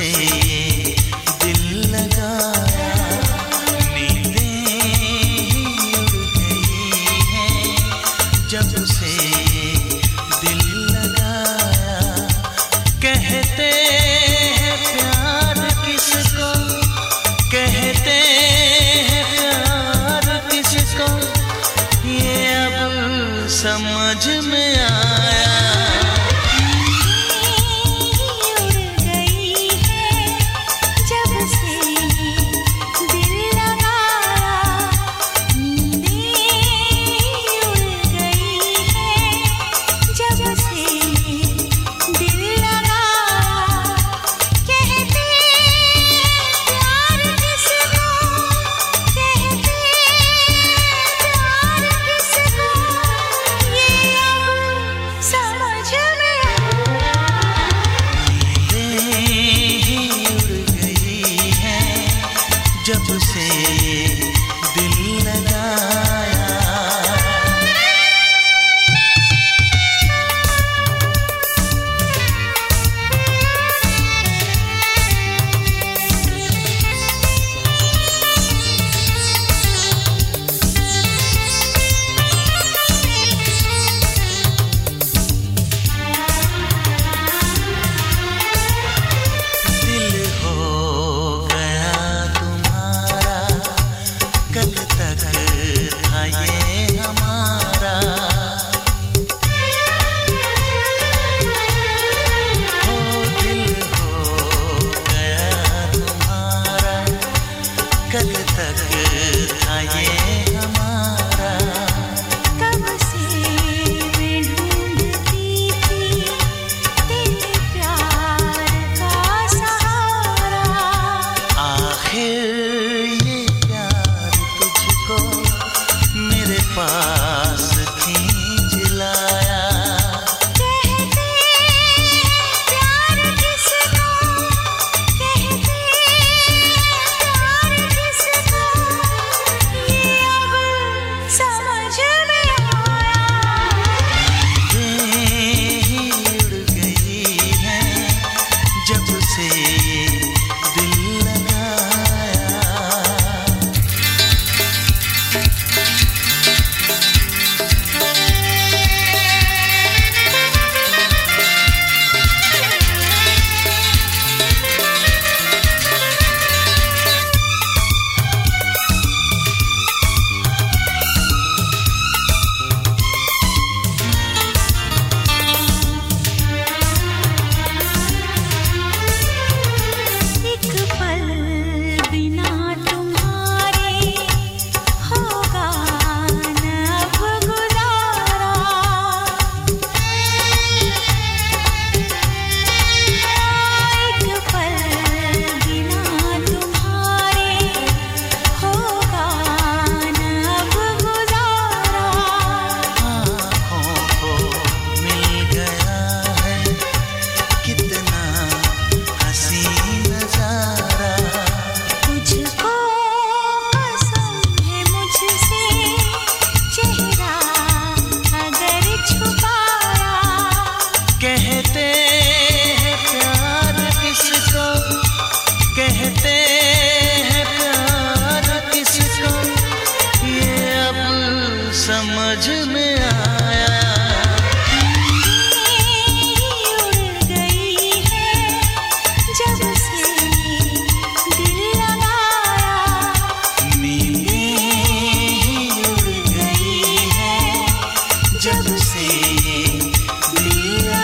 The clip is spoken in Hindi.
से दिल लगाया गई जब से दिल लगाया। कहते किसको कहते किसको, ये अब समझ में आया। जब से तक था हमारा। कहते लीला